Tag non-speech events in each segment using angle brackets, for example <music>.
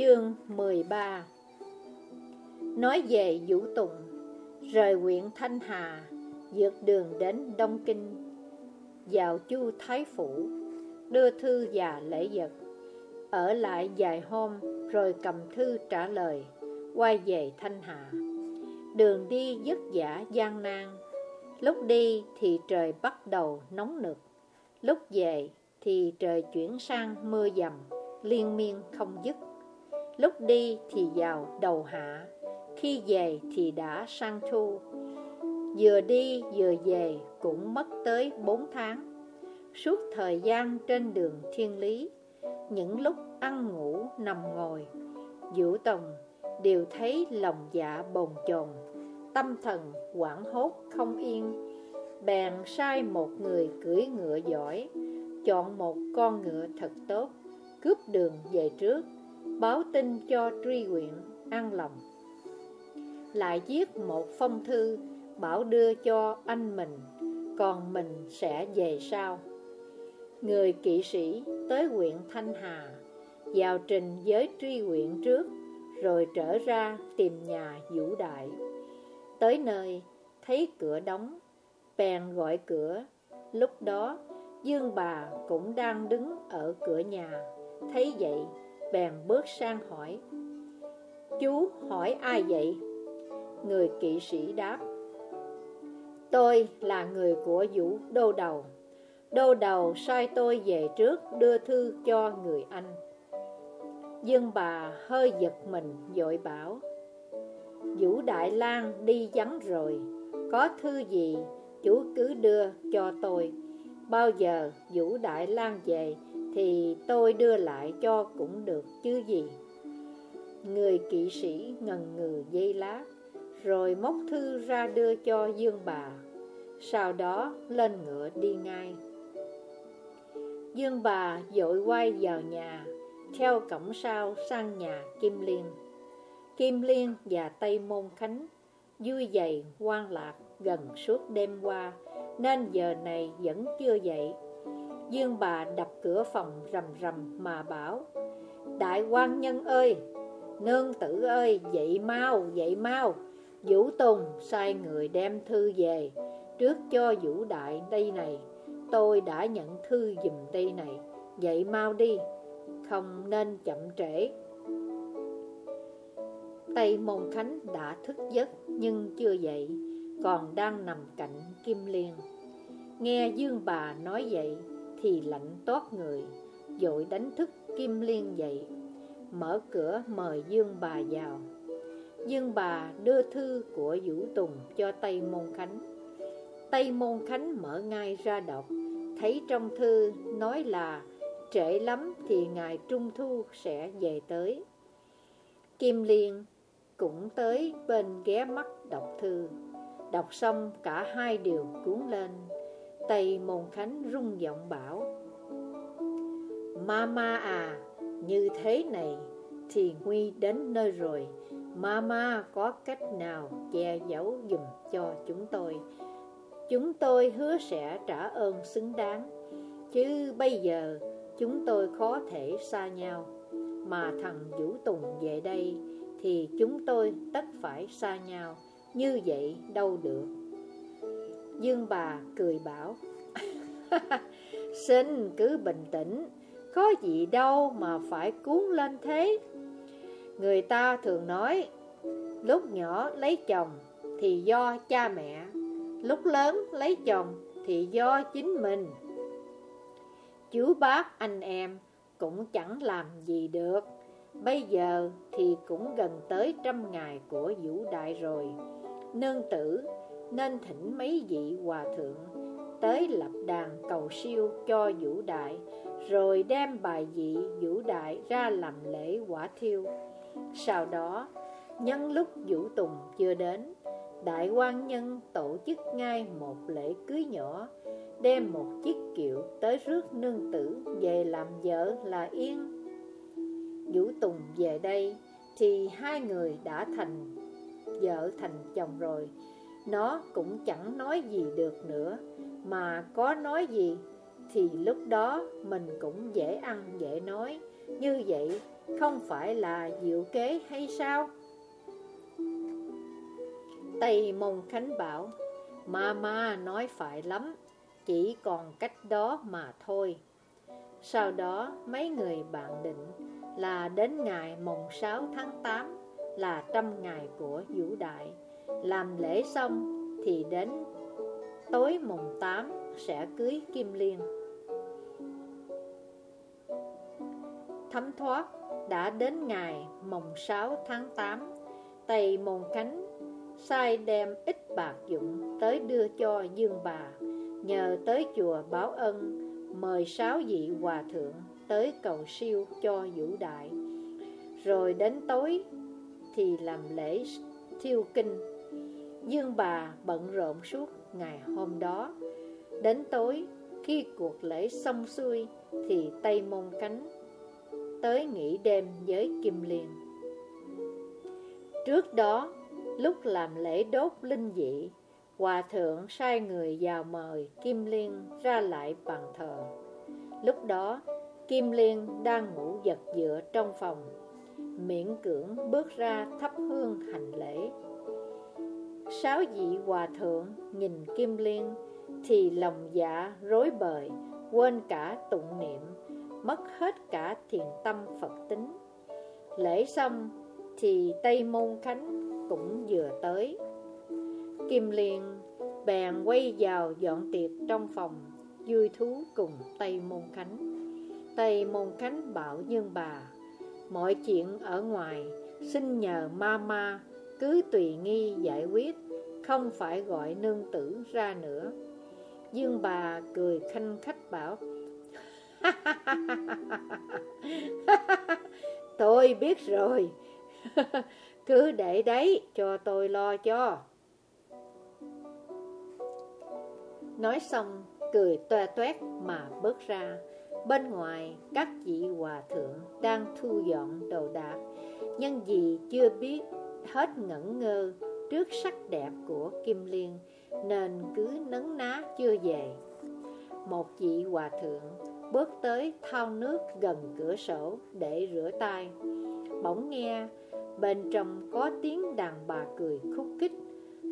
Chương 13 Nói về Vũ Tùng, Rời huyện Thanh Hà Dược đường đến Đông Kinh, Vào Chu Thái Phủ, Đưa thư và lễ vật. Ở lại vài hôm Rồi cầm thư trả lời, Quay về Thanh Hà. Đường đi vất vả gian nan, Lúc đi thì trời bắt đầu nóng nực, Lúc về thì trời chuyển sang mưa dầm, Liên miên không dứt. Lúc đi thì vào đầu hạ, Khi về thì đã sang thu. Vừa đi vừa về cũng mất tới 4 tháng. Suốt thời gian trên đường thiên lý, Những lúc ăn ngủ, nằm ngồi, Vũ Tùng đều thấy lòng dạ bồn chồn, Tâm thần quảng hốt không yên. Bèn sai một người cưỡi ngựa giỏi, Chọn một con ngựa thật tốt, Cướp đường về trước. Báo tin cho truy huyện an lòng. Lại viết một phong thư Bảo đưa cho anh mình, Còn mình sẽ về sau. Người kỵ sĩ tới huyện Thanh Hà, Vào trình với truy huyện trước, Rồi trở ra tìm nhà vũ đại. Tới nơi, thấy cửa đóng, Bèn gọi cửa. Lúc đó, Dương bà cũng đang đứng ở cửa nhà, Thấy vậy bèn bước sang hỏi, Chú hỏi ai vậy? Người kỵ sĩ đáp, Tôi là người của Vũ Đô Đầu. Đô Đầu sai tôi về trước đưa thư cho người anh. Dương bà hơi giật mình dội bảo, Vũ Đại lang đi vắng rồi. Có thư gì, chú cứ đưa cho tôi. Bao giờ Vũ Đại lang về thì tôi đưa lại cho cũng được chứ gì. Người kỵ sĩ ngần ngừ dây lá Rồi móc thư ra đưa cho Dương bà, Sau đó lên ngựa đi ngay. Dương bà dội quay vào nhà, Theo cổng sau sang nhà Kim Liên. Kim Liên và Tây Môn Khánh Vui dày quan lạc gần suốt đêm qua, Nên giờ này vẫn chưa dậy. Dương bà đập cửa phòng rầm rầm mà bảo, Đại quan nhân ơi, Nương tử ơi, dậy mau dậy mau. Vũ Tùng sai người đem thư về. Trước cho Vũ Đại đây này, Tôi đã nhận thư dùm đây này. Dậy mau đi, Không nên chậm trễ. Tây Môn Khánh đã thức giấc nhưng chưa dậy, Còn đang nằm cạnh Kim Liên. Nghe Dương bà nói vậy thì lạnh toát người, Dội đánh thức Kim Liên dậy, Mở cửa mời Dương bà vào. Dương bà đưa thư của Vũ Tùng cho Tây Môn Khánh. Tây Môn Khánh mở ngay ra đọc, Thấy trong thư nói là, Trễ lắm thì ngày Trung Thu sẽ về tới. Kim Liên cũng tới bên ghé mắt đọc thư. Đọc xong, cả hai đều cuốn lên. Tây Môn Khánh rung giọng bảo Mama à, như thế này thì nguy đến nơi rồi. Mama có cách nào che giấu dùm cho chúng tôi? Chúng tôi hứa sẽ trả ơn xứng đáng. Chứ bây giờ chúng tôi khó thể xa nhau. Mà thằng Vũ Tùng về đây Thì chúng tôi tất phải xa nhau. Như vậy đâu được. Dương bà cười bảo <laughs> Xin cứ bình tĩnh Có gì đâu mà phải cuốn lên thế. Người ta thường nói, Lúc nhỏ lấy chồng Thì do cha mẹ, Lúc lớn lấy chồng Thì do chính mình. Chú bác anh em Cũng chẳng làm gì được, Bây giờ thì cũng gần tới trăm ngày của vũ đại rồi. Nương tử nên thỉnh mấy vị hòa thượng Tới lập đàn cầu siêu cho vũ đại, Rồi đem bài vị vũ đại ra làm lễ quả thiêu. Sau đó, nhân lúc vũ tùng chưa đến, Đại quan nhân tổ chức ngay một lễ cưới nhỏ, Đem một chiếc kiệu tới rước nương tử về làm vợ là yên. Vũ Tùng về đây thì hai người đã thành vợ thành chồng rồi nó cũng chẳng nói gì được nữa. Mà có nói gì, thì lúc đó mình cũng dễ ăn, dễ nói. Như vậy, Không phải là diệu kế hay sao? Tây Mông Khánh bảo Mama nói phải lắm, Chỉ còn cách đó mà thôi. Sau đó, mấy người bạn định Là đến ngày mùng 6 tháng 8 Là trăm ngày của Vũ Đại. Làm lễ xong thì đến tối mùng 8 sẽ cưới Kim Liên. Thấm thoát đã đến ngày mùng 6 tháng 8 Tây Môn Khánh sai đem ít bạc dụng tới đưa cho Dương bà, Nhờ tới chùa báo ân Mời sáu vị hòa thượng tới cầu siêu cho vũ đại. Rồi đến tối thì làm lễ thiêu kinh. Dương bà bận rộn suốt ngày hôm đó. Đến tối, khi cuộc lễ xong xuôi, Thì Tây Môn Cánh tới nghỉ đêm với Kim Liên. Trước đó, Lúc làm lễ đốt linh dị, Hòa thượng sai người vào mời Kim Liên ra lại bàn thờ. Lúc đó, Kim Liên đang ngủ giật dựa trong phòng, Miễn cưỡng bước ra thắp hương hành lễ. Sáu vị hòa thượng nhìn Kim Liên Thì lòng dạ rối bời, Quên cả tụng niệm, Mất hết cả thiền tâm Phật tính Lễ xong thì Tây Môn Khánh cũng vừa tới Kim Liên bèn quay vào dọn tiệc trong phòng, Vui thú cùng Tây Môn Khánh Tây Môn Khánh bảo nhân bà, Mọi chuyện ở ngoài, Xin nhờ mama. Cứ tùy nghi giải quyết, Không phải gọi nương tử ra nữa. Dương bà cười khanh khách bảo, <laughs> Tôi biết rồi. <laughs> Cứ để đấy, cho tôi lo cho. Nói xong, cười toe toét mà bước ra. Bên ngoài, các vị hòa thượng đang thu dọn đồ đạc. Nhân vì chưa biết hết ngẩn ngơ trước sắc đẹp của Kim Liên, Nên cứ nấn ná chưa về. Một vị hòa thượng bước tới thao nước gần cửa sổ để rửa tay. Bỗng nghe Bên trong có tiếng đàn bà cười khúc khích,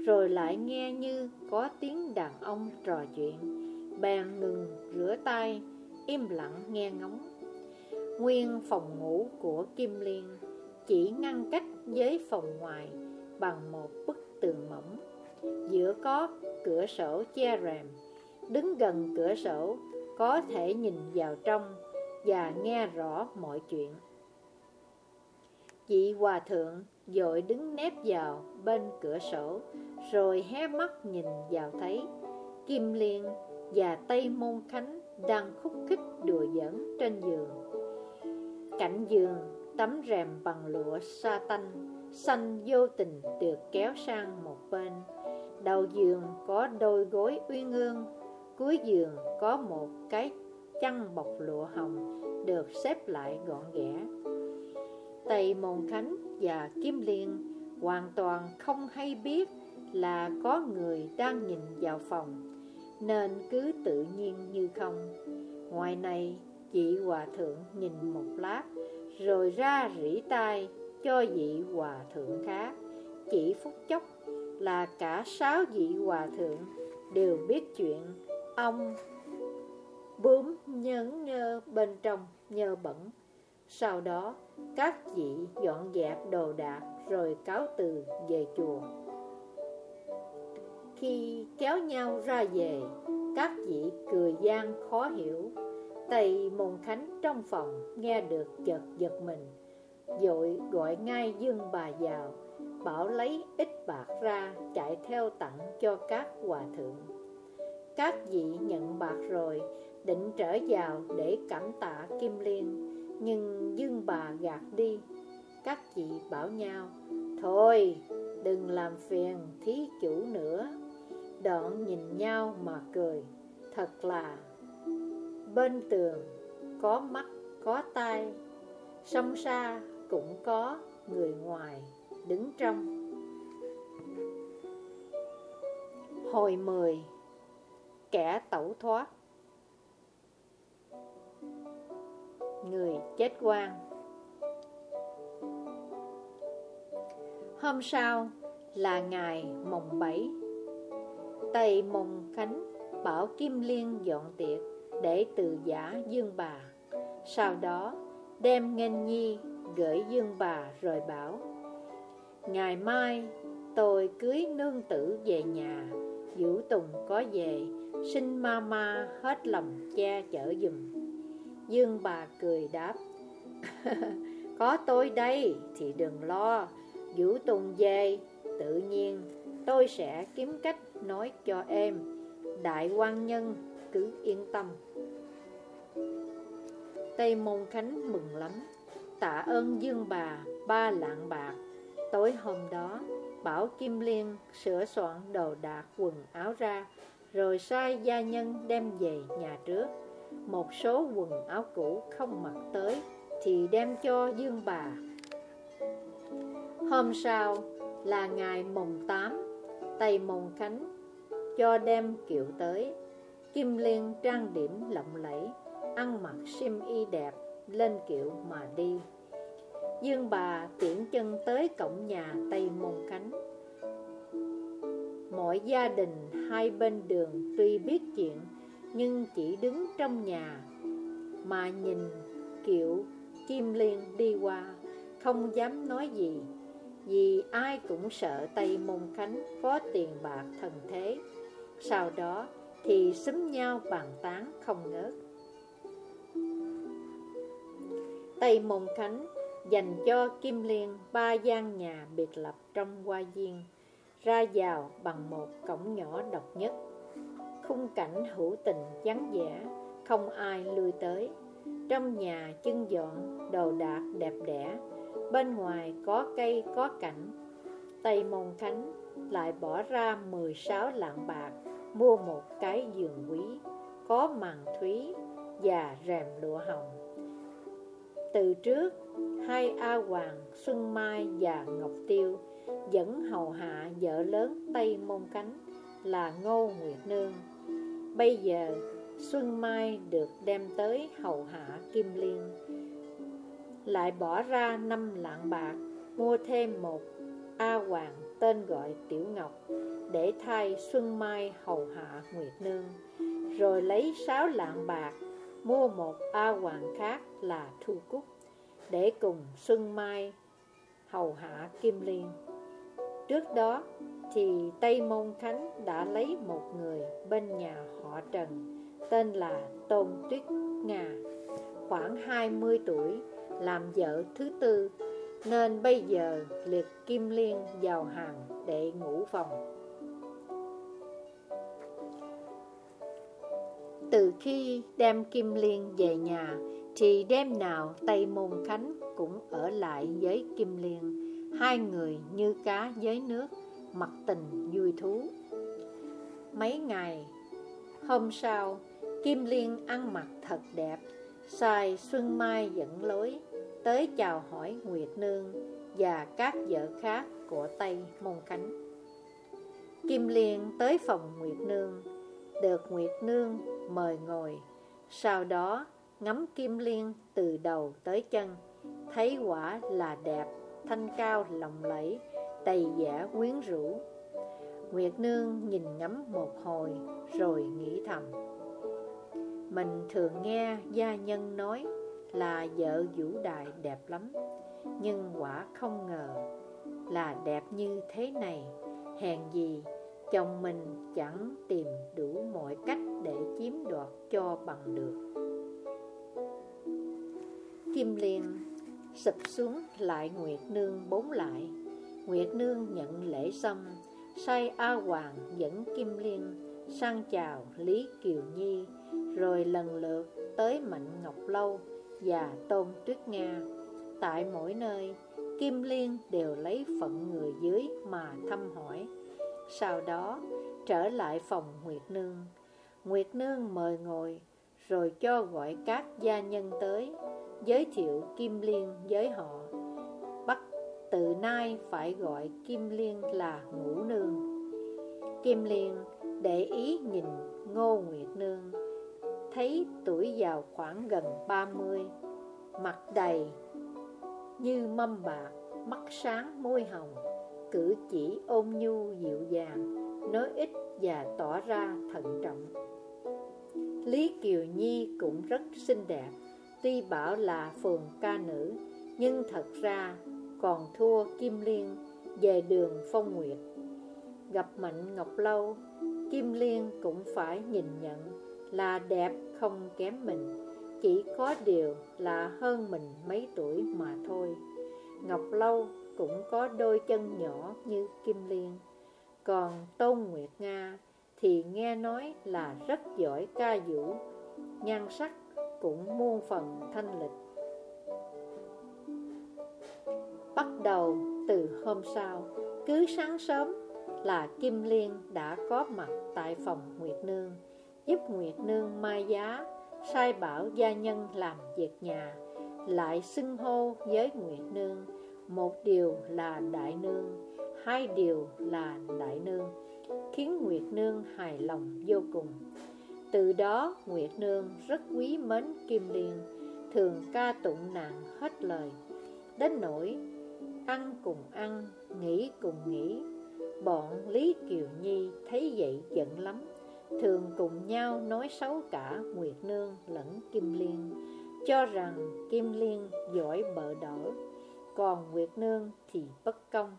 Rồi lại nghe như có tiếng đàn ông trò chuyện. Bèn ngừng rửa tay, Im lặng nghe ngóng. Nguyên phòng ngủ của Kim Liên chỉ ngăn cách với phòng ngoài Bằng một bức tường mỏng. Giữa có cửa sổ che rèm. Đứng gần cửa sổ, Có thể nhìn vào trong Và nghe rõ mọi chuyện. Chị hòa thượng dội đứng nép vào bên cửa sổ, Rồi hé mắt nhìn vào thấy Kim Liên và Tây Môn Khánh đang khúc khích đùa giỡn trên giường. Cạnh giường tấm rèm bằng lụa sa tanh Xanh vô tình được kéo sang một bên Đầu giường có đôi gối uyên ương Cuối giường có một cái chăn bọc lụa hồng Được xếp lại gọn ghẽ Tây Môn Khánh và Kim Liên hoàn toàn không hay biết là có người đang nhìn vào phòng, nên cứ tự nhiên như không. Ngoài này, chị Hòa Thượng nhìn một lát, rồi ra rỉ tai cho vị Hòa Thượng khác. Chỉ phút chốc là cả sáu vị Hòa Thượng đều biết chuyện ông bướm nhấn nhơ bên trong nhơ bẩn sau đó, các vị dọn dẹp đồ đạc rồi cáo từ về chùa. Khi kéo nhau ra về, các vị cười gian khó hiểu. Tây Môn Khánh trong phòng nghe được chợt giật mình, dội gọi ngay Dương bà vào, bảo lấy ít bạc ra chạy theo tặng cho các hòa thượng. Các vị nhận bạc rồi, định trở vào để cảm tạ Kim Liên nhưng Dương bà gạt đi. Các chị bảo nhau Thôi đừng làm phiền thí chủ nữa. Đoạn nhìn nhau mà cười Thật là Bên tường có mắt, có tai Sông xa cũng có người ngoài đứng trong. Hồi 10 Kẻ tẩu thoát. Người chết quan. Hôm sau là ngày mùng 7 Tây mùng khánh bảo Kim Liên dọn tiệc. Để từ giả Dương bà. Sau đó, đem nghênh nhi gửi Dương bà rồi bảo, Ngày mai tôi cưới nương tử về nhà, Vũ Tùng có về, Xin mama hết lòng cha chở dùm Dương bà cười đáp, <laughs> Có tôi đây thì đừng lo, Vũ Tùng về, Tự nhiên tôi sẽ kiếm cách nói cho em, Đại quan nhân cứ yên tâm. Tây Môn Khánh mừng lắm. Tạ ơn Dương bà, ba lạng bạc. Tối hôm đó, Bảo Kim Liên sửa soạn đồ đạc quần áo ra, Rồi sai gia nhân đem về nhà trước. Một số quần áo cũ không mặc tới Thì đem cho Dương bà. Hôm sau là ngày mùng 8 Tây mồng khánh Cho đem kiệu tới. Kim Liên trang điểm lộng lẫy, Ăn mặc sim y đẹp, Lên kiệu mà đi. Dương bà tiễn chân tới cổng nhà Tây Môn Khánh. Mọi gia đình hai bên đường tuy biết chuyện, Nhưng chỉ đứng trong nhà Mà nhìn kiệu kim liên đi qua, Không dám nói gì, Vì ai cũng sợ Tây Môn Khánh có tiền bạc thần thế. Sau đó thì xúm nhau bàn tán không ngớt Tây Môn Khánh dành cho Kim Liên ba gian nhà biệt lập trong hoa viên, ra vào bằng một cổng nhỏ độc nhất. Khung cảnh hữu tình vắng vẻ, không ai lui tới. Trong nhà chân dọn, đồ đạc đẹp đẽ, bên ngoài có cây có cảnh. Tây Môn Khánh lại bỏ ra 16 lạng bạc mua một cái giường quý, có màn thúy và rèm lụa hồng. Từ trước, hai A Hoàng, Xuân Mai và Ngọc Tiêu dẫn hầu hạ vợ lớn Tây Môn Cánh là Ngô Nguyệt Nương. Bây giờ, Xuân Mai được đem tới hầu hạ Kim Liên, lại bỏ ra năm lạng bạc mua thêm một A Hoàng tên gọi Tiểu Ngọc để thay Xuân Mai hầu hạ Nguyệt Nương, rồi lấy sáu lạng bạc mua một A Hoàng khác là Thu Cúc để cùng Xuân Mai hầu hạ Kim Liên. Trước đó thì Tây Môn Khánh đã lấy một người bên nhà họ Trần tên là Tôn Tuyết Nga, khoảng 20 tuổi, làm vợ thứ tư, nên bây giờ liệt Kim Liên vào hàng để ngủ phòng. Từ khi đem Kim Liên về nhà, thì đêm nào Tây Môn Khánh cũng ở lại với Kim Liên. Hai người như cá với nước Mặt tình vui thú. Mấy ngày Hôm sau Kim Liên ăn mặc thật đẹp Sai Xuân Mai dẫn lối Tới chào hỏi Nguyệt Nương Và các vợ khác của Tây Môn Khánh. Kim Liên tới phòng Nguyệt Nương được Nguyệt Nương mời ngồi Sau đó ngắm kim liên từ đầu tới chân, thấy quả là đẹp, thanh cao lộng lẫy, đầy giả quyến rũ. Nguyệt Nương nhìn ngắm một hồi, rồi nghĩ thầm. Mình thường nghe gia nhân nói là vợ Vũ Đại đẹp lắm, nhưng quả không ngờ là đẹp như thế này, hèn gì chồng mình chẳng tìm đủ mọi cách để chiếm đoạt cho bằng được. Kim Liên sụp xuống lại Nguyệt Nương bốn lại. Nguyệt Nương nhận lễ xong, Sai A Hoàng dẫn Kim Liên sang chào Lý Kiều Nhi, Rồi lần lượt tới Mạnh Ngọc Lâu và Tôn Tuyết Nga. Tại mỗi nơi, Kim Liên đều lấy phận người dưới mà thăm hỏi. Sau đó trở lại phòng Nguyệt Nương Nguyệt Nương mời ngồi Rồi cho gọi các gia nhân tới giới thiệu Kim Liên với họ. Bắt từ nay phải gọi Kim Liên là ngũ nương. Kim Liên để ý nhìn Ngô Nguyệt Nương, thấy tuổi giàu khoảng gần 30, mặt đầy như mâm bạc, mắt sáng môi hồng, Cử chỉ ôn nhu dịu dàng, Nói ít và tỏ ra thận trọng. Lý Kiều Nhi cũng rất xinh đẹp, Tuy bảo là phường ca nữ, Nhưng thật ra còn thua Kim Liên về đường phong nguyệt. Gặp Mạnh Ngọc Lâu, Kim Liên cũng phải nhìn nhận là đẹp không kém mình, Chỉ có điều là hơn mình mấy tuổi mà thôi. Ngọc Lâu cũng có đôi chân nhỏ như Kim Liên. Còn Tôn Nguyệt Nga thì nghe nói là rất giỏi ca vũ, Nhan sắc cũng muôn phần thanh lịch. Bắt đầu từ hôm sau, Cứ sáng sớm là Kim Liên đã có mặt tại phòng Nguyệt Nương, Giúp Nguyệt Nương mai giá, Sai bảo gia nhân làm việc nhà, Lại xưng hô với Nguyệt Nương một điều là Đại Nương Hai điều là Đại Nương Khiến Nguyệt Nương hài lòng vô cùng. Từ đó Nguyệt Nương rất quý mến Kim Liên Thường ca tụng nàng hết lời. Đến nỗi ăn cùng ăn, nghỉ cùng nghỉ. Bọn Lý Kiều Nhi thấy vậy giận lắm, thường cùng nhau nói xấu cả Nguyệt Nương lẫn Kim Liên, cho rằng Kim Liên giỏi bợ đỡ, còn Nguyệt Nương thì bất công.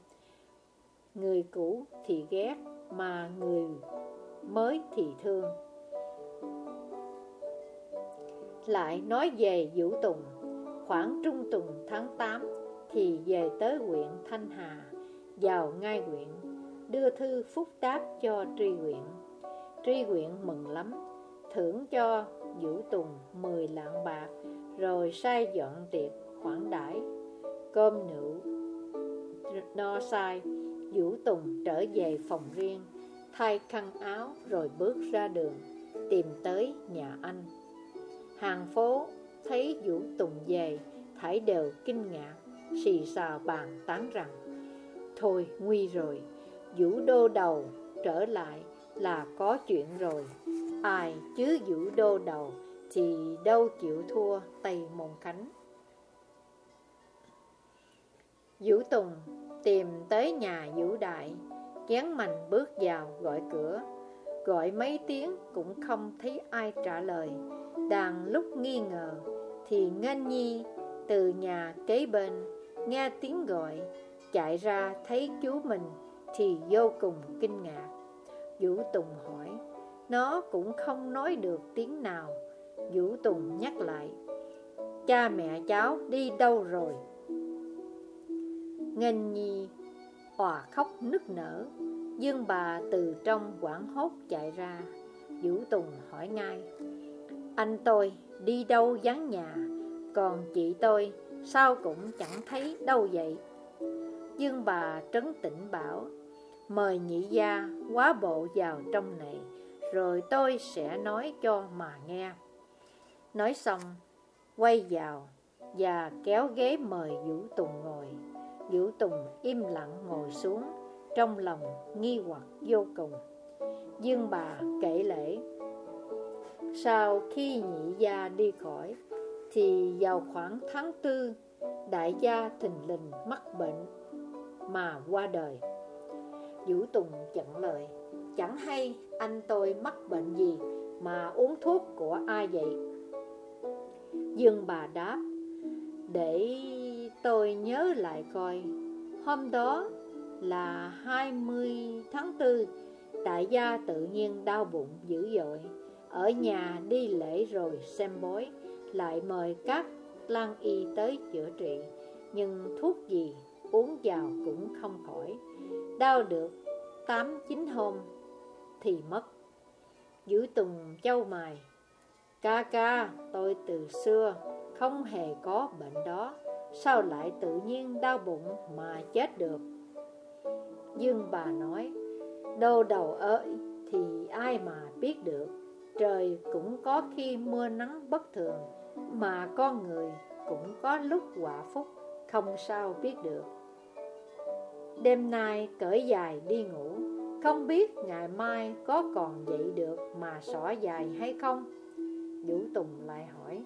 Người cũ thì ghét, mà người mới thì thương. Lại nói về Vũ Tùng, khoảng trung tuần tháng 8 thì về tới huyện Thanh Hà, vào ngay huyện, đưa thư phúc đáp cho tri huyện. Tri huyện mừng lắm, thưởng cho Vũ Tùng 10 lạng bạc, rồi sai dọn tiệc khoản đãi cơm nữ no sai. Vũ Tùng trở về phòng riêng, thay khăn áo rồi bước ra đường, tìm tới nhà anh. Hàng phố thấy Vũ Tùng về, thảy đều kinh ngạc xì xào bàn tán rằng Thôi nguy rồi, vũ đô đầu trở lại là có chuyện rồi Ai chứ vũ đô đầu thì đâu chịu thua Tây Môn Khánh Vũ Tùng tìm tới nhà Vũ Đại kén mạnh bước vào gọi cửa. Gọi mấy tiếng cũng không thấy ai trả lời. Đang lúc nghi ngờ Thì Ngân Nhi từ nhà kế bên Nghe tiếng gọi. Chạy ra thấy chú mình Thì vô cùng kinh ngạc. Vũ Tùng hỏi, Nó cũng không nói được tiếng nào. Vũ Tùng nhắc lại, Cha mẹ cháu đi đâu rồi? Ngân Nhi, Hòa khóc nức nở. Dương bà từ trong quảng hốt chạy ra. Vũ Tùng hỏi ngay, Anh tôi đi đâu vắng nhà? Còn chị tôi Sao cũng chẳng thấy đâu vậy? Dương bà trấn tĩnh bảo, Mời nhị gia quá bộ vào trong này, Rồi tôi sẽ nói cho mà nghe. Nói xong, Quay vào Và kéo ghế mời Vũ Tùng ngồi. Vũ Tùng im lặng ngồi xuống, Trong lòng nghi hoặc vô cùng. Dương bà kể lễ, Sau khi nhị gia đi khỏi, thì vào khoảng tháng tư, Đại gia thình lình mắc bệnh Mà qua đời. Vũ Tùng chặn lời, Chẳng hay anh tôi mắc bệnh gì Mà uống thuốc của ai vậy? Dương bà đáp, Để tôi nhớ lại coi Hôm đó là 20 tháng 4 Đại gia tự nhiên đau bụng dữ dội Ở nhà đi lễ rồi xem bói lại mời các lang y tới chữa trị, nhưng thuốc gì uống vào cũng không khỏi. Đau được 8-9 hôm thì mất. Giữ tùng châu mài, ca ca tôi từ xưa không hề có bệnh đó, sao lại tự nhiên đau bụng mà chết được? Dương bà nói, đô đầu ơi thì ai mà biết được, trời cũng có khi mưa nắng bất thường mà con người cũng có lúc quả phúc Không sao biết được Đêm nay cởi dài đi ngủ Không biết ngày mai có còn dậy được Mà xỏ dài hay không Vũ Tùng lại hỏi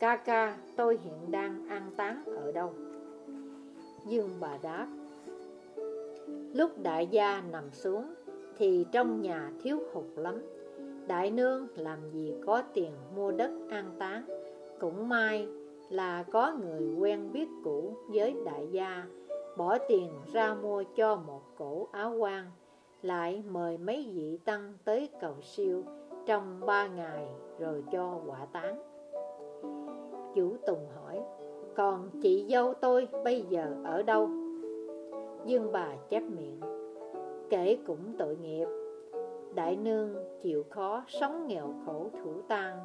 Ca ca, tôi hiện đang an táng ở đâu? Dương bà đáp. Lúc đại gia nằm xuống, Thì trong nhà thiếu hụt lắm. Đại nương làm gì có tiền mua đất an táng? Cũng may là có người quen biết cũ với đại gia, Bỏ tiền ra mua cho một cổ áo quan, Lại mời mấy vị tăng tới cầu siêu Trong ba ngày rồi cho quả táng. Vũ Tùng hỏi, Còn chị dâu tôi bây giờ ở đâu? Dương bà chép miệng, Kể cũng tội nghiệp. Đại nương chịu khó sống nghèo khổ thủ tang,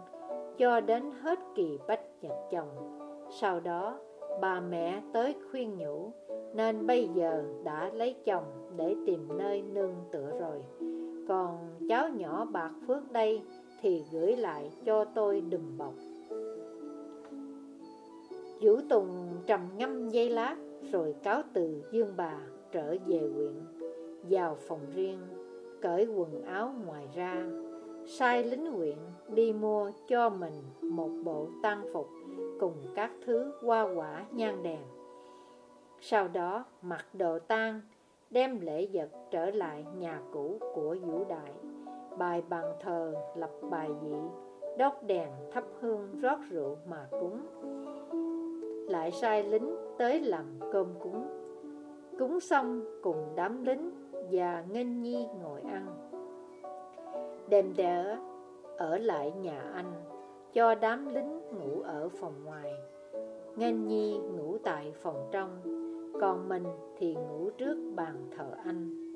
Cho đến hết kỳ bách nhật chồng. Sau đó, bà mẹ tới khuyên nhủ, Nên bây giờ đã lấy chồng để tìm nơi nương tựa rồi. Còn cháu nhỏ bạc phước đây thì gửi lại cho tôi đùm bọc. Vũ Tùng trầm ngâm dây lát, Rồi cáo từ dương bà trở về huyện, Vào phòng riêng, Cởi quần áo ngoài ra, Sai lính huyện đi mua cho mình một bộ tang phục Cùng các thứ hoa quả nhang đèn. Sau đó, mặc đồ tang, Đem lễ vật trở lại nhà cũ của Vũ Đại Bài bàn thờ, lập bài dị Đốt đèn thắp hương rót rượu mà cúng. Lại sai lính tới làm cơm cúng. Cúng xong cùng đám lính và Nghênh Nhi ngồi ăn. Đêm đỡ ở lại nhà anh, Cho đám lính ngủ ở phòng ngoài. Nghênh Nhi ngủ tại phòng trong, Còn mình thì ngủ trước bàn thờ anh.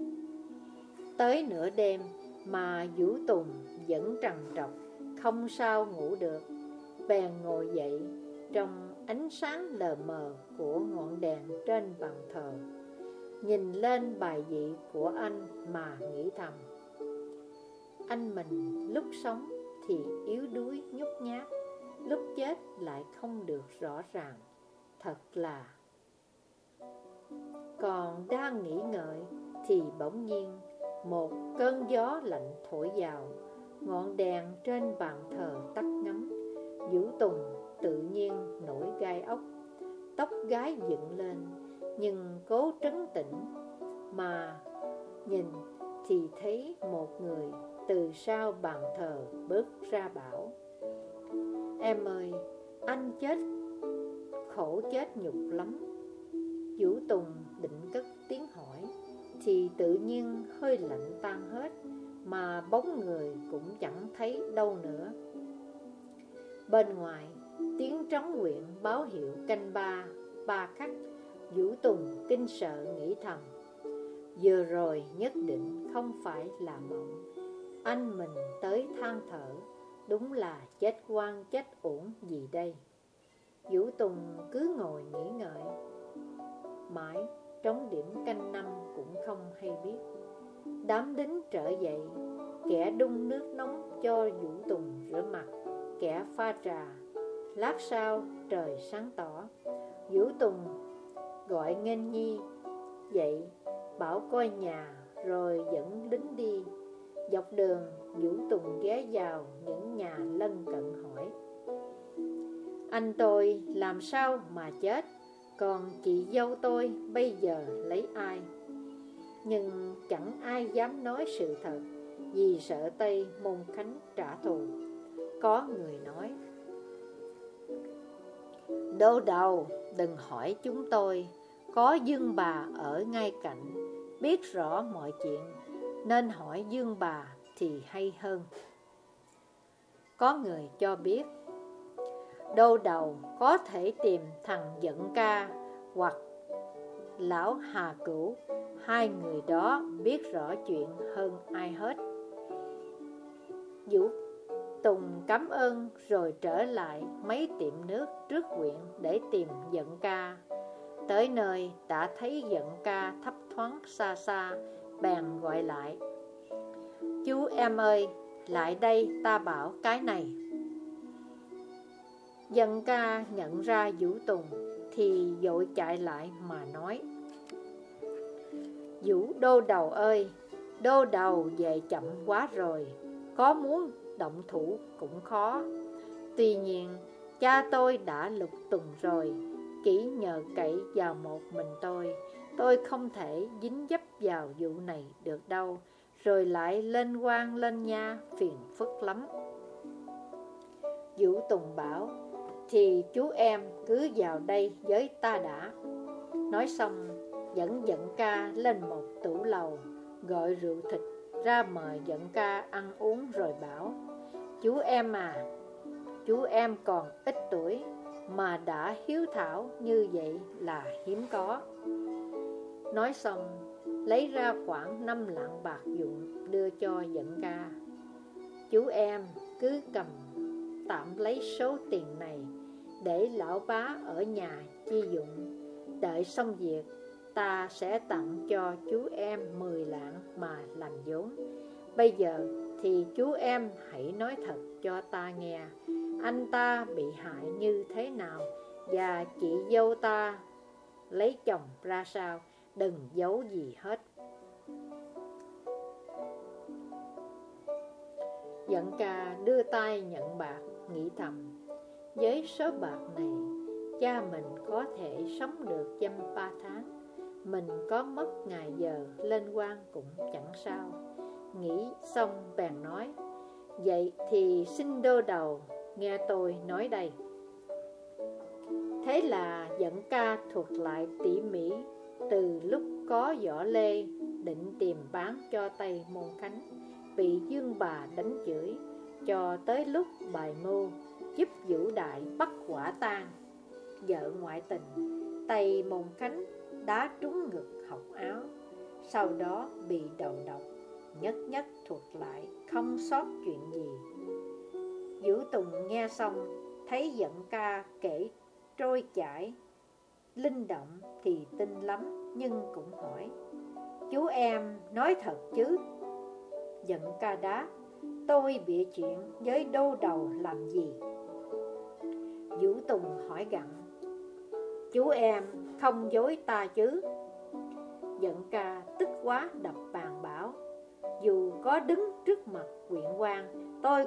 Tới nửa đêm mà Vũ Tùng vẫn trằn trọc, Không sao ngủ được, Bèn ngồi dậy trong ánh sáng lờ mờ của ngọn đèn trên bàn thờ. Nhìn lên bài vị của anh mà nghĩ thầm. Anh mình lúc sống thì yếu đuối nhút nhát, Lúc chết lại không được rõ ràng. Thật là. Còn đang nghĩ ngợi Thì bỗng nhiên Một cơn gió lạnh thổi vào. Ngọn đèn trên bàn thờ tắt ngấm, Vũ Tùng tự nhiên nổi gai ốc. Tóc gái dựng lên nhưng cố trấn tĩnh mà nhìn thì thấy một người từ sau bàn thờ bước ra bảo Em ơi, anh chết khổ chết nhục lắm. Vũ Tùng định cất tiếng hỏi Thì tự nhiên hơi lạnh tan hết Mà bóng người cũng chẳng thấy đâu nữa. Bên ngoài, tiếng trống quyện báo hiệu canh ba, ba khắc Vũ Tùng kinh sợ nghĩ thầm. Vừa rồi nhất định không phải là mộng. Anh mình tới than thở Đúng là chết quan chết ổn gì đây? Vũ Tùng cứ ngồi nghĩ ngợi. Mãi trống điểm canh năm cũng không hay biết. Đám đính trở dậy Kẻ đun nước nóng cho Vũ Tùng rửa mặt Kẻ pha trà Lát sau, trời sáng tỏ. Vũ Tùng gọi nghênh nhi, Dậy, bảo coi nhà rồi dẫn lính đi. Dọc đường, Vũ Tùng ghé vào những nhà lân cận hỏi, Anh tôi làm sao mà chết? Còn chị dâu tôi bây giờ lấy ai? Nhưng chẳng ai dám nói sự thật Vì sợ Tây Môn Khánh trả thù. Có người nói Đô đầu, đừng hỏi chúng tôi, có Dương bà ở ngay cạnh, Biết rõ mọi chuyện, Nên hỏi Dương bà thì hay hơn. Có người cho biết, Đô đầu có thể tìm thằng dẫn ca Hoặc lão Hà Cửu, Hai người đó biết rõ chuyện hơn ai hết. Vũ Tùng cảm ơn rồi trở lại mấy tiệm nước trước quyện để tìm giận ca. Tới nơi đã thấy giận ca thấp thoáng xa xa Bèn gọi lại. Chú em ơi, lại đây ta bảo cái này. Dân ca nhận ra Vũ Tùng Thì dội chạy lại mà nói Vũ đô đầu ơi Đô đầu về chậm quá rồi. Có muốn động thủ cũng khó. Tuy nhiên, cha tôi đã lục tùng rồi. Chỉ nhờ cậy vào một mình tôi Tôi không thể dính dấp vào vụ này được đâu, Rồi lại lên quan lên nha Phiền phức lắm. Vũ Tùng bảo, Thì chú em cứ vào đây với ta đã. Nói xong, dẫn dẫn ca lên một tủ lầu, Gọi rượu thịt ra mời dẫn ca ăn uống rồi bảo, Chú em à Chú em còn ít tuổi Mà đã hiếu thảo như vậy là hiếm có. Nói xong, Lấy ra khoảng 5 lạng bạc dụng Đưa cho dẫn ca. Chú em cứ cầm Tạm lấy số tiền này Để lão bá ở nhà chi dụng, Đợi xong việc Ta sẽ tặng cho chú em 10 lạng mà làm vốn. Bây giờ thì chú em hãy nói thật cho ta nghe. Anh ta bị hại như thế nào Và chị dâu ta lấy chồng ra sao? Đừng giấu gì hết. Giận ca đưa tay nhận bạc, Nghĩ thầm, Với số bạc này, Cha mình có thể sống được dăm ba tháng. Mình có mất ngày giờ lên quan cũng chẳng sao. Nghĩ xong bèn nói, Vậy thì xin đô đầu, Nghe tôi nói đây. Thế là dẫn ca thuộc lại tỉ mỉ, Từ lúc có võ lê, Định tìm bán cho Tây Môn Khánh, Bị dương bà đánh chửi, Cho tới lúc bài mưu Giúp vũ đại bắt quả tang. Vợ ngoại tình, Tây Môn Khánh đá trúng ngực học áo, Sau đó bị đầu độc, Nhất nhất thuật lại, Không sót chuyện gì. Vũ Tùng nghe xong, Thấy giận ca kể trôi chảy, Linh động thì tin lắm, Nhưng cũng hỏi, Chú em nói thật chứ? Giận ca đá, Tôi bịa chuyện với đô đầu làm gì? Vũ Tùng hỏi gặn Chú em không dối ta chứ. Giận ca tức quá đập bàn bảo, Dù có đứng trước mặt quyện quan Tôi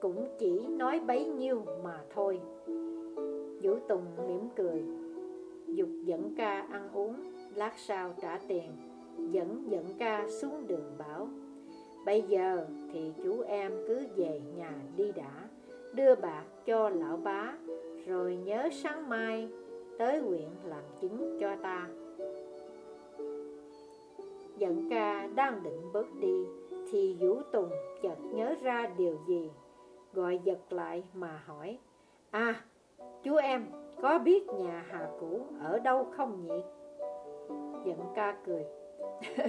cũng chỉ nói bấy nhiêu mà thôi. Vũ Tùng mỉm cười, Dục dẫn ca ăn uống, Lát sau trả tiền, Dẫn dẫn ca xuống đường bảo, Bây giờ thì chú em cứ về nhà đi đã, Đưa bạc cho lão bá, Rồi nhớ sáng mai Tới nguyện làm chứng cho ta Giận ca đang định bước đi, Thì Vũ Tùng chợt nhớ ra điều gì, Gọi giật lại mà hỏi À chú em, có biết nhà Hà Cũ ở đâu không nhỉ? Giận ca cười. <laughs>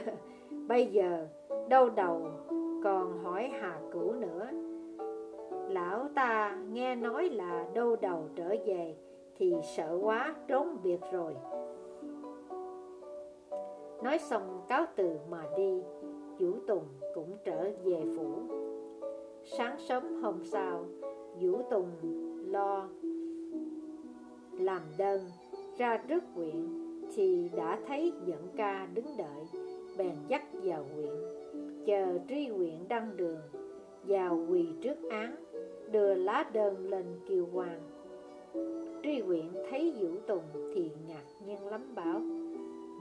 Bây giờ đâu đầu còn hỏi Hà Cũ nữa Lão ta nghe nói là đâu đầu trở về thì sợ quá, trốn biệt rồi. Nói xong, cáo từ mà đi, Vũ Tùng cũng trở về phủ. Sáng sớm hôm sau, Vũ Tùng lo làm đơn ra trước huyện thì đã thấy dẫn ca đứng đợi, bèn dắt vào huyện, chờ tri huyện đăng đường, vào quỳ trước án, đưa lá đơn lên kiều hoàng tri huyện thấy vũ tùng thì ngạc nhiên lắm bảo,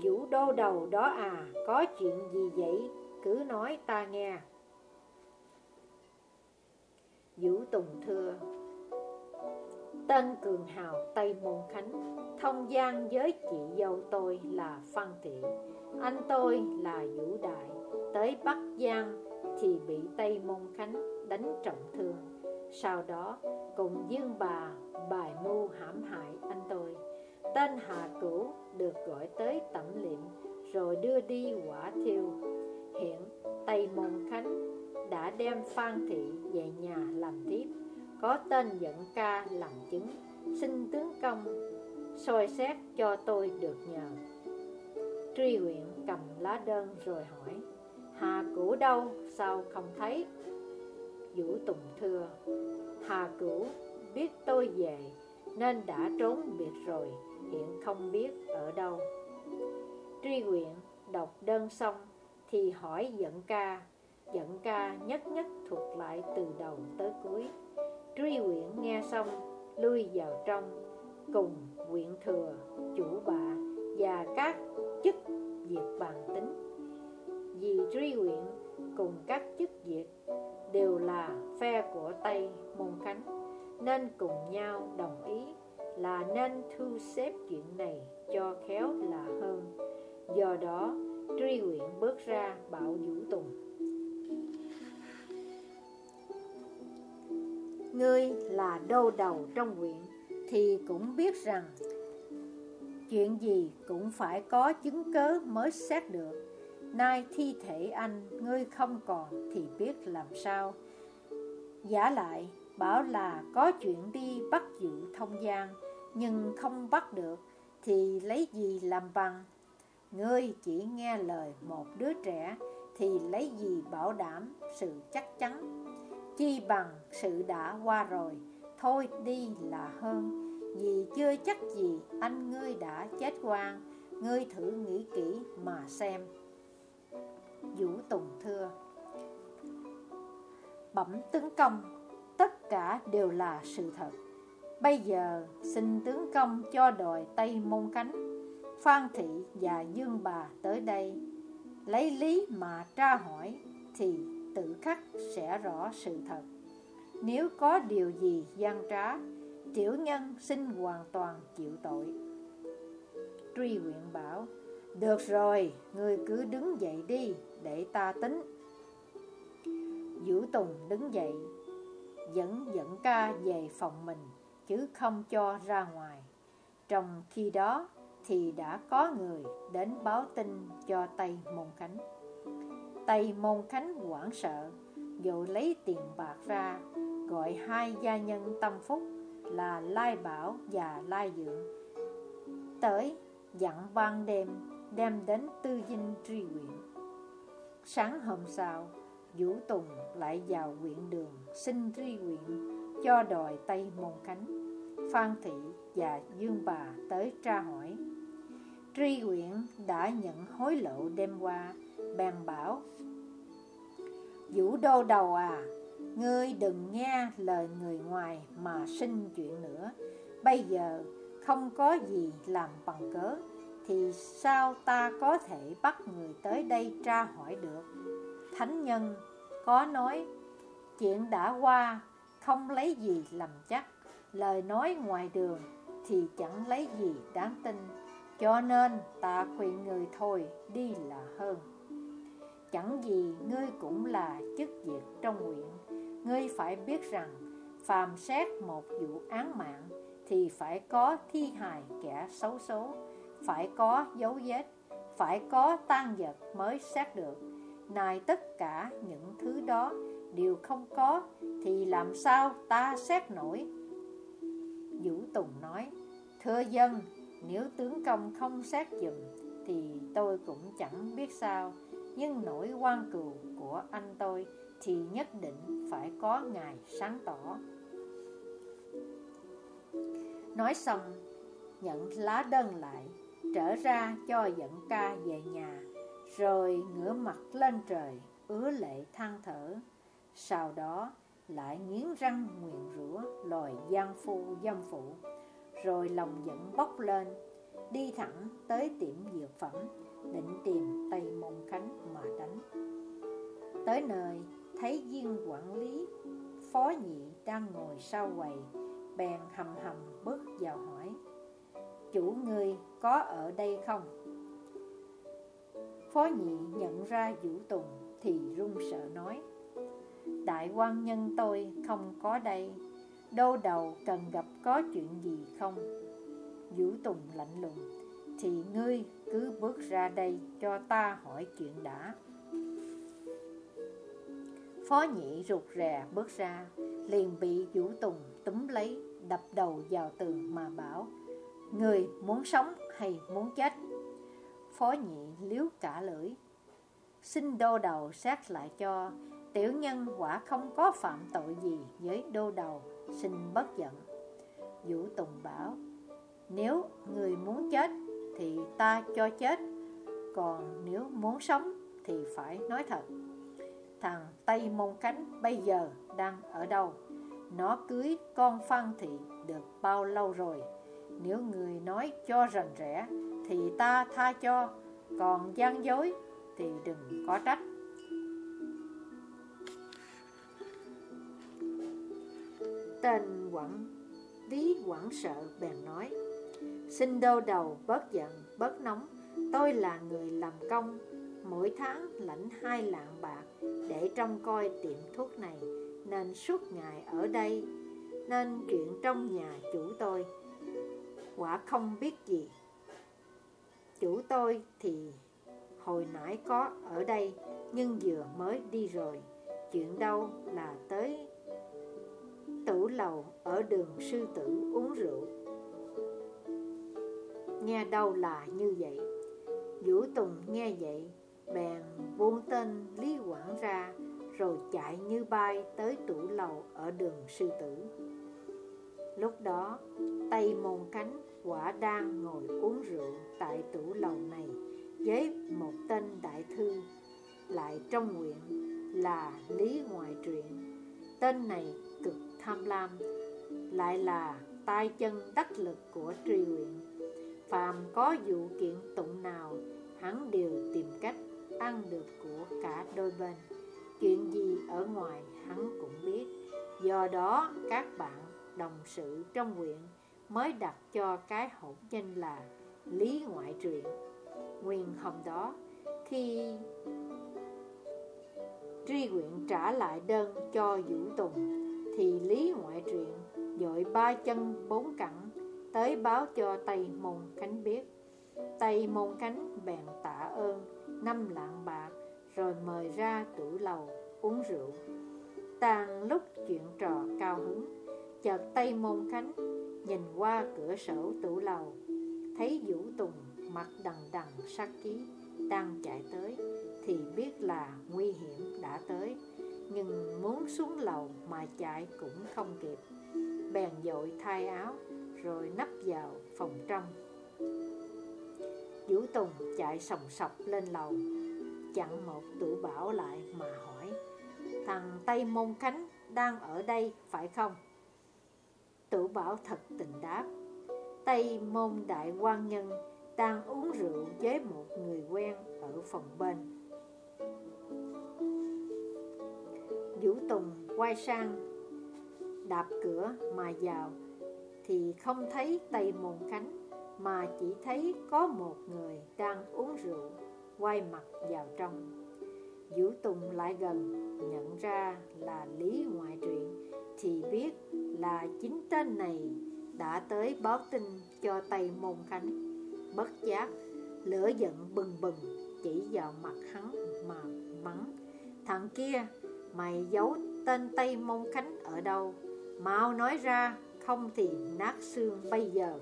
vũ đô đầu đó à có chuyện gì vậy? Cứ nói ta nghe. Vũ tùng thưa, Tên Cường Hào Tây Môn Khánh, Thông gian với chị dâu tôi là Phan Thị, Anh tôi là Vũ Đại, Tới Bắc Giang thì bị Tây Môn Khánh đánh trọng thương. Sau đó, cùng Dương bà, bài mưu hãm hại anh tôi. Tên Hà Cửu được gọi tới tẩm liệm, Rồi đưa đi quả thiêu. Hiện, Tây Môn Khánh đã đem Phan Thị về nhà làm tiếp có tên dẫn ca làm chứng, xin tướng công soi xét cho tôi được nhờ. Truy huyện cầm lá đơn rồi hỏi, hà cửu đâu? Sao không thấy? Vũ tùng thưa. Hà cửu biết tôi về, nên đã trốn biệt rồi, hiện không biết ở đâu. Truy huyện đọc đơn xong thì hỏi dẫn ca. Dẫn ca nhất nhất thuật lại từ đầu tới cuối. Truy huyện nghe xong, Lui vào trong, Cùng huyện thừa, Chủ bạ Và các chức việc bàn tính. Vì truy nguyện cùng các chức diệt đều là phe của Tây Môn Khánh, nên cùng nhau đồng ý là nên thu xếp chuyện này cho khéo là hơn. Do đó, tri nguyện bước ra bảo vũ tùng. Ngươi là đô đầu trong huyện thì cũng biết rằng chuyện gì cũng phải có chứng cớ mới xét được nay thi thể anh, ngươi không còn thì biết làm sao. Giả lại, bảo là có chuyện đi bắt giữ thông gian nhưng không bắt được thì lấy gì làm bằng? Ngươi chỉ nghe lời một đứa trẻ thì lấy gì bảo đảm sự chắc chắn? Chi bằng sự đã qua rồi, thôi đi là hơn. Vì chưa chắc gì anh ngươi đã chết quang ngươi thử nghĩ kỹ mà xem vũ tùng thưa. Bẩm tướng công, tất cả đều là sự thật. Bây giờ, xin tướng công cho đội tây môn cánh phan thị và dương bà tới đây. Lấy lý mà tra hỏi thì tự khắc sẽ rõ sự thật. Nếu có điều gì gian trá, tiểu nhân xin hoàn toàn chịu tội. Truy huyện bảo được rồi ngươi cứ đứng dậy đi, để ta tính. Vũ tùng đứng dậy, dẫn dẫn ca về phòng mình, chứ không cho ra ngoài. Trong khi đó, thì đã có người đến báo tin cho Tây Môn Khánh. Tây Môn Khánh hoảng sợ Rồi lấy tiền bạc ra, Gọi hai gia nhân tâm phúc Là Lai Bảo và Lai Dượng Tới dặn ban đêm Đem đến tư dinh tri huyện Sáng hôm sau, Vũ Tùng lại vào huyện đường Xin tri huyện Cho đòi Tây Môn Khánh Phan Thị và Dương Bà tới tra hỏi. Tri huyện đã nhận hối lộ đêm qua, Bèn bảo, Vũ đô đầu à Ngươi đừng nghe lời người ngoài mà sinh chuyện nữa. Bây giờ không có gì làm bằng cớ. Thì sao ta có thể bắt người tới đây tra hỏi được? Thánh nhân có nói, Chuyện đã qua, không lấy gì làm chắc. Lời nói ngoài đường thì chẳng lấy gì đáng tin. Cho nên ta khuyên người thôi, đi là hơn. Chẳng gì ngươi cũng là chức việc trong huyện Ngươi phải biết rằng, Phàm xét một vụ án mạng Thì phải có thi hài kẻ xấu số phải có dấu vết Phải có tan vật mới xét được. Này tất cả những thứ đó đều không có Thì làm sao ta xét nổi? Vũ Tùng nói Thưa dân Nếu tướng công không xét dùm Thì tôi cũng chẳng biết sao. Nhưng nỗi quan cừu của anh tôi thì nhất định phải có ngài sáng tỏ. Nói xong, nhận lá đơn lại, trở ra cho dẫn ca về nhà, rồi ngửa mặt lên trời, ứa lệ than thở. Sau đó lại nghiến răng nguyện rủa loài gian phu dâm phụ, rồi lòng giận bốc lên, đi thẳng tới tiệm dược phẩm định tìm Tây Môn Khánh mà đánh. Tới nơi, thấy viên quản lý, phó nhị đang ngồi sau quầy, bèn hầm hầm bước vào hỏi, chủ người có ở đây không? Phó nhị nhận ra Vũ Tùng thì run sợ nói, Đại quan nhân tôi không có đây, đô đầu cần gặp có chuyện gì không? Vũ Tùng lạnh lùng, thì ngươi cứ bước ra đây cho ta hỏi chuyện đã Phó nhị rụt rè bước ra Liền bị Vũ Tùng túm lấy Đập đầu vào tường mà bảo Người muốn sống hay muốn chết? Phó nhị liếu cả lưỡi. Xin đô đầu xét lại cho, Tiểu nhân quả không có phạm tội gì với đô đầu, Xin bất giận. Vũ Tùng bảo, Nếu người muốn chết thì ta cho chết, Còn nếu muốn sống thì phải nói thật. Thằng Tây Môn Cánh bây giờ đang ở đâu? Nó cưới con Phan Thị được bao lâu rồi? Nếu người nói cho rành rẽ Thì ta tha cho. Còn gian dối thì đừng có trách. Tên quản Lý quản sợ bèn nói Xin đô đầu bớt giận, bớt nóng. Tôi là người làm công. Mỗi tháng lãnh hai lạng bạc Để trông coi tiệm thuốc này. Nên suốt ngày ở đây. Nên chuyện trong nhà chủ tôi. Quả không biết gì. Chủ tôi thì hồi nãy có ở đây, Nhưng vừa mới đi rồi. Chuyện đâu là tới tủ lầu ở đường sư tử uống rượu. Nghe đâu là như vậy? Vũ Tùng nghe vậy, Bèn buông tên Lý Quảng ra, Rồi chạy như bay tới tủ lầu ở đường sư tử. Lúc đó Tây Môn Cánh, quả đang ngồi uống rượu tại tủ lầu này Với một tên đại thư. Lại trong nguyện là Lý Ngoại Truyện. Tên này cực tham lam, Lại là tay chân đắc lực của tri huyện Phàm có vụ kiện tụng nào, Hắn đều tìm cách ăn được của cả đôi bên. Chuyện gì ở ngoài hắn cũng biết. Do đó, các bạn đồng sự trong huyện Mới đặt cho cái hỗn danh là Lý Ngoại Truyện. Nguyên hôm đó, khi tri huyện trả lại đơn cho Vũ Tùng, Thì Lý Ngoại Truyện dội ba chân bốn cẳng Tới báo cho Tây Môn Khánh biết. Tây Môn Khánh bèn tạ ơn năm lạng bạc Rồi mời ra tủ lầu uống rượu. Tàn lúc chuyện trò cao hứng Chợt Tây Môn Khánh, nhìn qua cửa sổ tủ lầu. Thấy Vũ Tùng mặt đằng đằng sát khí, đang chạy tới, Thì biết là nguy hiểm đã tới. Nhưng muốn xuống lầu mà chạy cũng không kịp. Bèn dội thay áo, rồi nấp vào phòng trong. Vũ Tùng chạy sòng sọc lên lầu Chặn một tủ bảo lại mà hỏi, Thằng Tây Môn Khánh đang ở đây phải không? Tử bảo thật tình đáp. Tây Môn Đại quan Nhân đang uống rượu với một người quen ở phòng bên. Vũ Tùng quay sang, Đạp cửa mà vào thì không thấy Tây Môn Khánh mà chỉ thấy có một người đang uống rượu, quay mặt vào trong. Vũ Tùng lại gần, nhận ra là Lý Ngoại Truyện thì biết là chính tên này đã tới báo tin cho Tây Môn Khánh. Bất giác, lửa giận bừng bừng chỉ vào mặt hắn mà mắng. Thằng kia, mày giấu tên Tây Môn Khánh ở đâu? Mau nói ra không thì nát xương bây giờ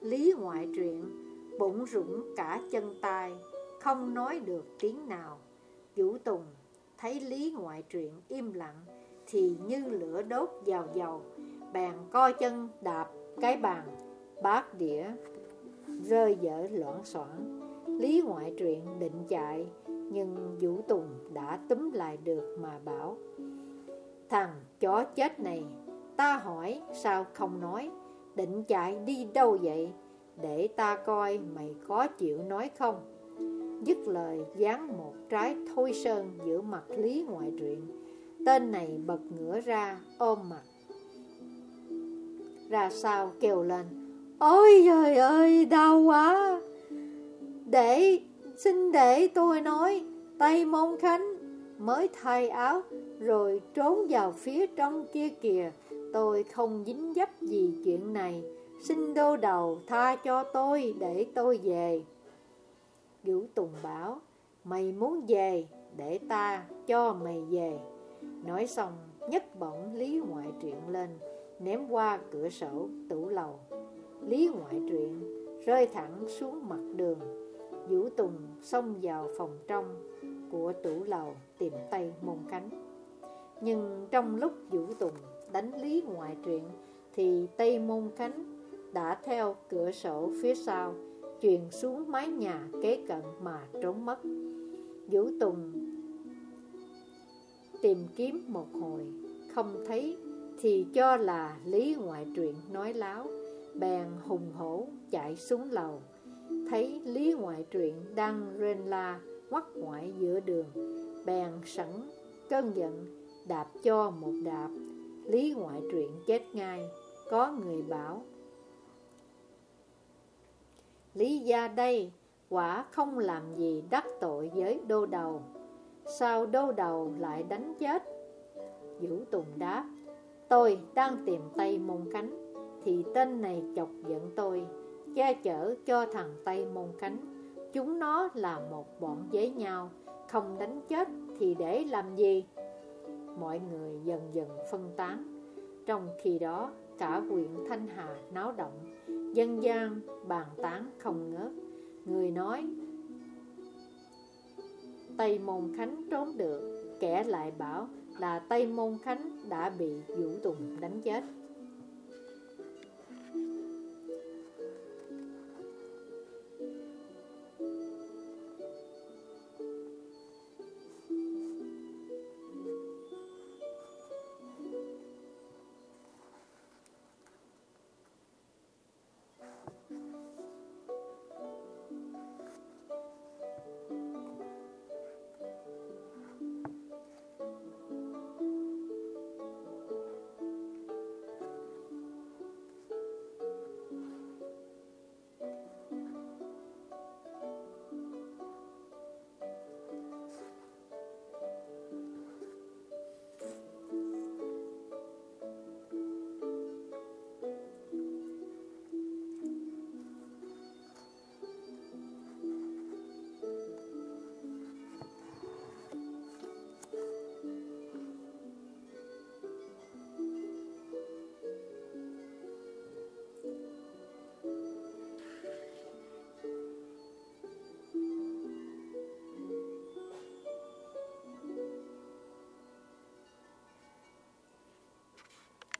Lý ngoại truyện Bụng rụng cả chân tay Không nói được tiếng nào Vũ Tùng thấy Lý ngoại truyện im lặng thì như lửa đốt vào dầu. Bèn co chân đạp cái bàn, Bát đĩa Rơi dở loạn soạn Lý ngoại truyện định chạy, Nhưng Vũ Tùng đã túm lại được mà bảo, Thằng chó chết này, Ta hỏi sao không nói? Định chạy đi đâu vậy? Để ta coi mày có chịu nói không? Dứt lời dán một trái thôi sơn giữa mặt Lý ngoại truyện Tên này bật ngửa ra, ôm mặt. Ra sao kêu lên, Ôi trời ơi, đau quá! Để, Xin để tôi nói Tây Môn Khánh mới thay áo, Rồi trốn vào phía trong kia kìa. Tôi không dính dấp gì chuyện này, Xin đô đầu tha cho tôi để tôi về. Vũ Tùng bảo, Mày muốn về, để ta cho mày về. Nói xong, nhấc bổng Lý Ngoại Truyện lên, Ném qua cửa sổ tủ lầu. Lý Ngoại Truyện rơi thẳng xuống mặt đường. Vũ Tùng xông vào phòng trong của tủ lầu tìm tay môn cánh Nhưng trong lúc Vũ Tùng đánh lý ngoại truyện thì Tây Môn Khánh đã theo cửa sổ phía sau truyền xuống mái nhà kế cận mà trốn mất. Vũ Tùng tìm kiếm một hồi. Không thấy thì cho là lý ngoại truyện nói láo, bèn hùng hổ chạy xuống lầu. Thấy Lý Ngoại Truyện đang rên la ngoắt ngoại giữa đường, Bèn sẵn cơn giận đạp cho một đạp. Lý Ngoại Truyện chết ngay, Có người bảo, Lý gia đây quả không làm gì đắc tội với đô đầu. Sao đô đầu lại đánh chết? Vũ Tùng đáp, Tôi đang tìm tay môn cánh, Thì tên này chọc giận tôi, Che chở cho thằng tay môn cánh. Chúng nó là một bọn với nhau, Không đánh chết thì để làm gì? Mọi người dần dần phân tán. Trong khi đó, cả huyện Thanh Hà náo động, Dân gian bàn tán không ngớt. Người nói Tây Môn Khánh trốn được. Kẻ lại bảo là Tây Môn Khánh đã bị Vũ Tùng đánh chết.